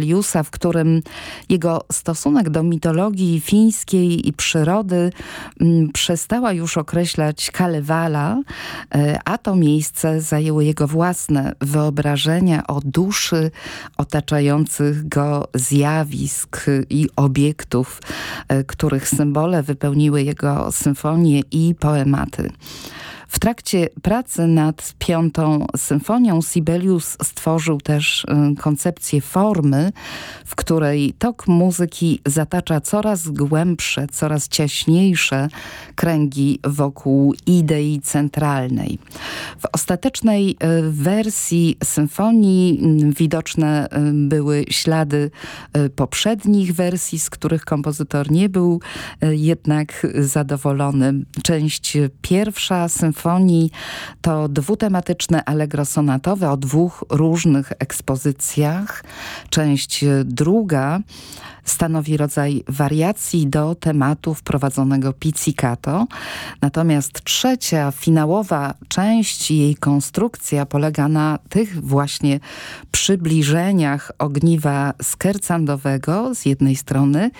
Sibeliusa, w którym jego stosunek do mitologii fińskiej i przyrody mm, przestała już określać Kalewala, e, a to miejsce zajęły jego własne wyobrażenia o duszy otaczających go zjawisk i obiektów, e, których symbole wypełniły jego symfonie i poematy. W trakcie pracy nad piątą symfonią Sibelius stworzył też y, koncepcję formy, w której tok muzyki zatacza coraz głębsze, coraz ciaśniejsze kręgi wokół idei centralnej. W ostatecznej y, wersji symfonii y, widoczne były ślady poprzednich wersji, z których kompozytor nie był jednak zadowolony. Część pierwsza symfonia symfonii to dwutematyczne allegro sonatowe o dwóch różnych ekspozycjach. Część druga stanowi rodzaj wariacji do tematu wprowadzonego pizzicato. Natomiast trzecia, finałowa część jej konstrukcja polega na tych właśnie przybliżeniach ogniwa skercandowego z jednej strony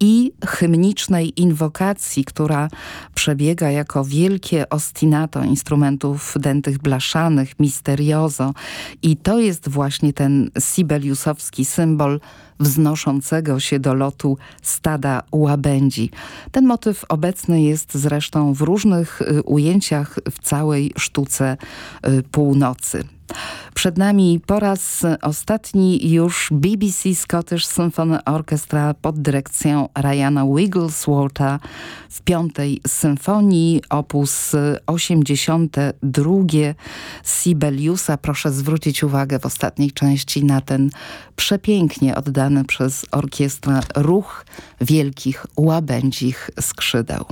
i hymnicznej inwokacji, która przebiega jako wielkie ostinato instrumentów dętych blaszanych, misteriozo. I to jest właśnie ten sibeliusowski symbol wznoszącego się do lotu stada łabędzi. Ten motyw obecny jest zresztą w różnych y, ujęciach w całej sztuce y, północy. Przed nami po raz ostatni już BBC Scottish Symphony Orchestra pod dyrekcją Ryana Wiggleswortha w piątej symfonii opus 82 Sibeliusa. Proszę zwrócić uwagę w ostatniej części na ten przepięknie oddany przez orkiestrę ruch wielkich łabędzich skrzydeł.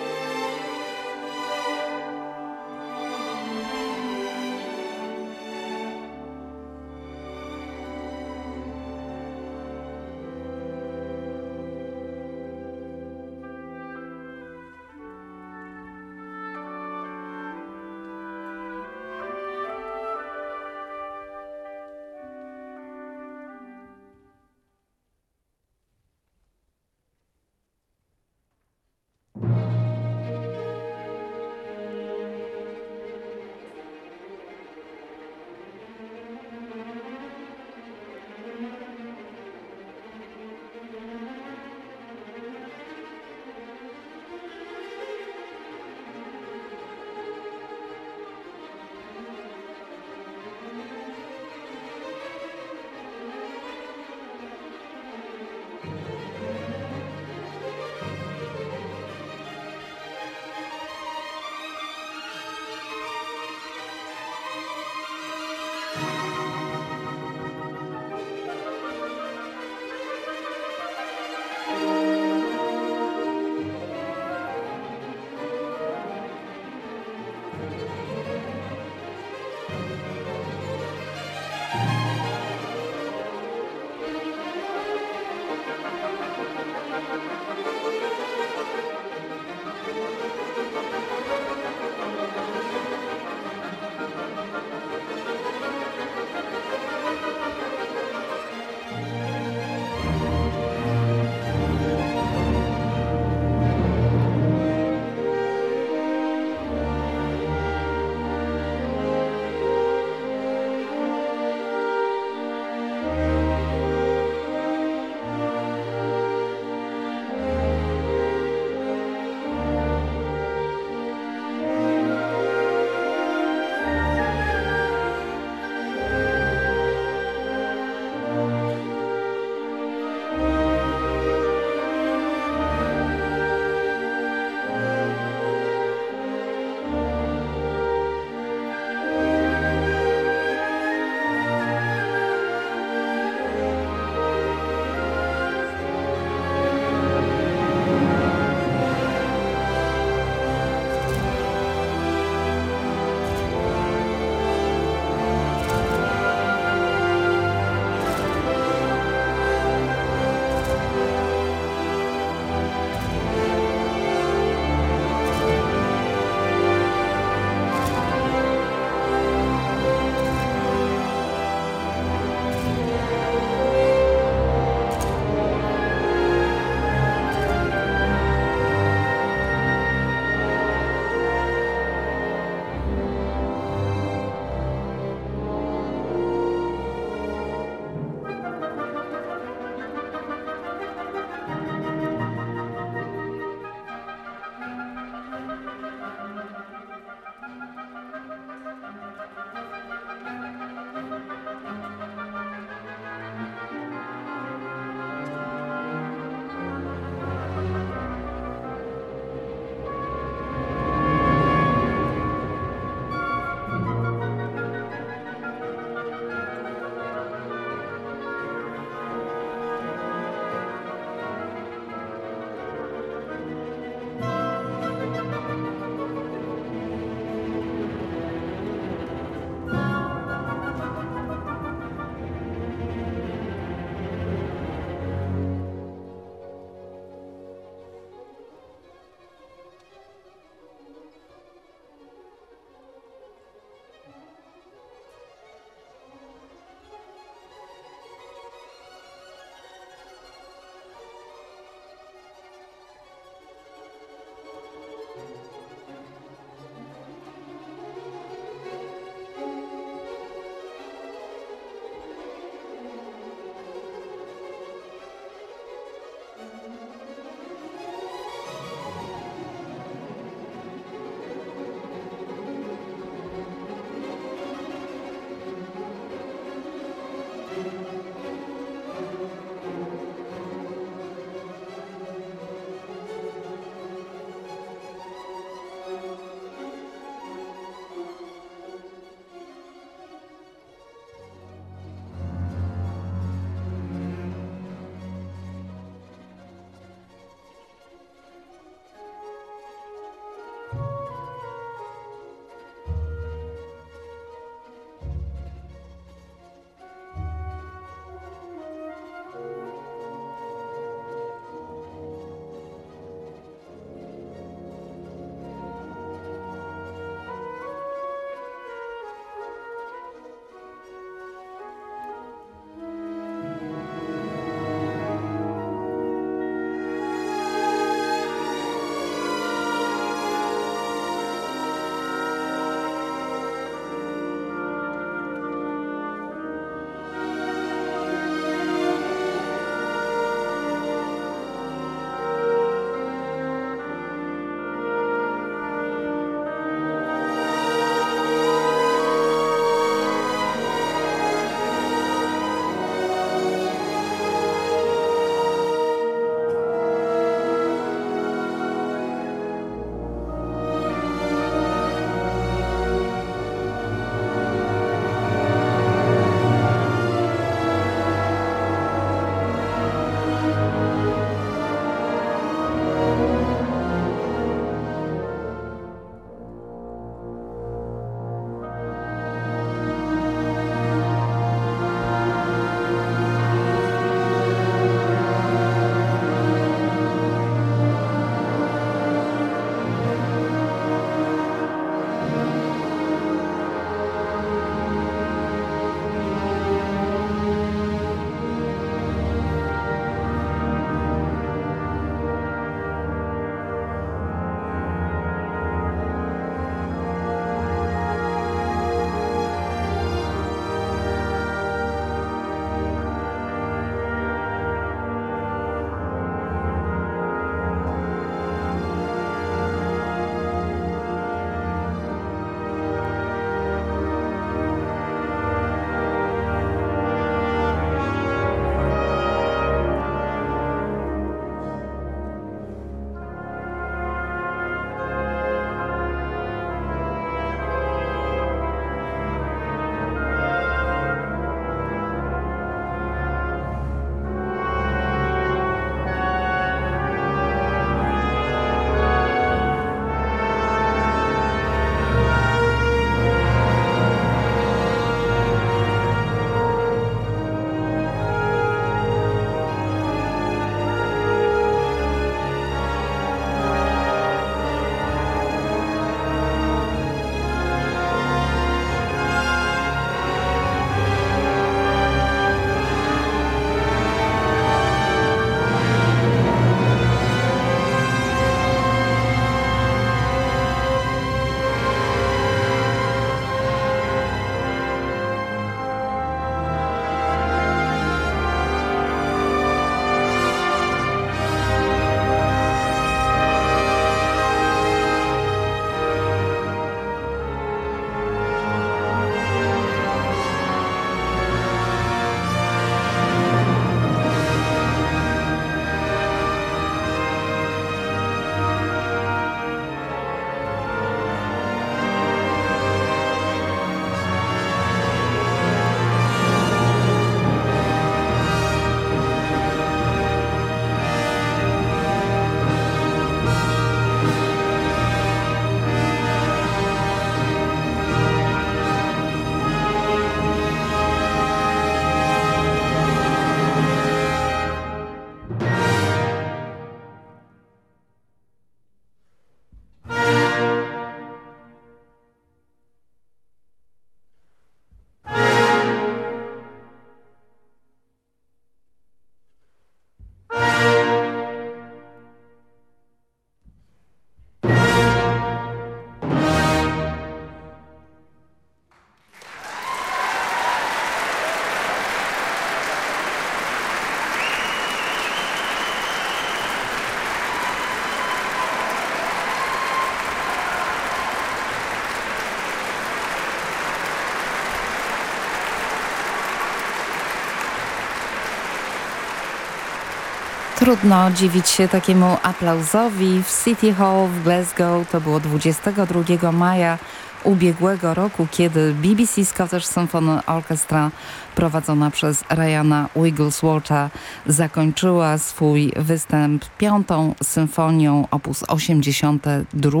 Trudno dziwić się takiemu aplauzowi. W City Hall w Glasgow to było 22 maja ubiegłego roku, kiedy BBC Scottish Symphony Orchestra prowadzona przez Ryana Wiggleswortha zakończyła swój występ piątą symfonią op. 82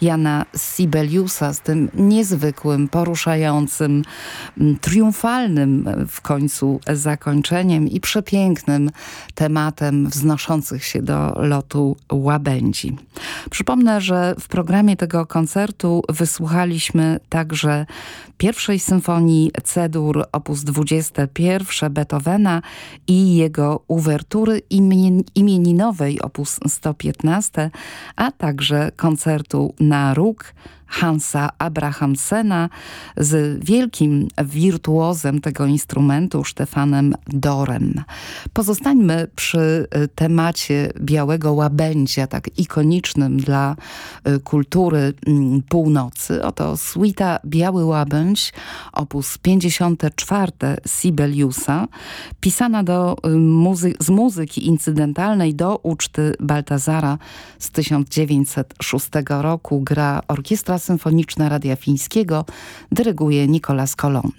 Jana Sibeliusa z tym niezwykłym, poruszającym, triumfalnym w końcu zakończeniem i przepięknym tematem wznoszących się do lotu łabędzi. Przypomnę, że w programie tego koncertu wysłuchaliśmy także pierwszej symfonii C-dur op. 21 Beethovena i jego uwertury imieninowej op. 115, a także koncertu na róg Hansa Abrahamsena z wielkim wirtuozem tego instrumentu Stefanem Dorem. Pozostańmy przy y, temacie białego łabędzia, tak ikonicznym dla y, kultury mm, północy. Oto suita Biały Łabędź, opus 54 Sibeliusa, pisana do y, muzy z muzyki incydentalnej do uczty Baltazara z 1906 roku. Gra orkiestra Symfoniczna Radia Fińskiego dyryguje Nicolas Colon.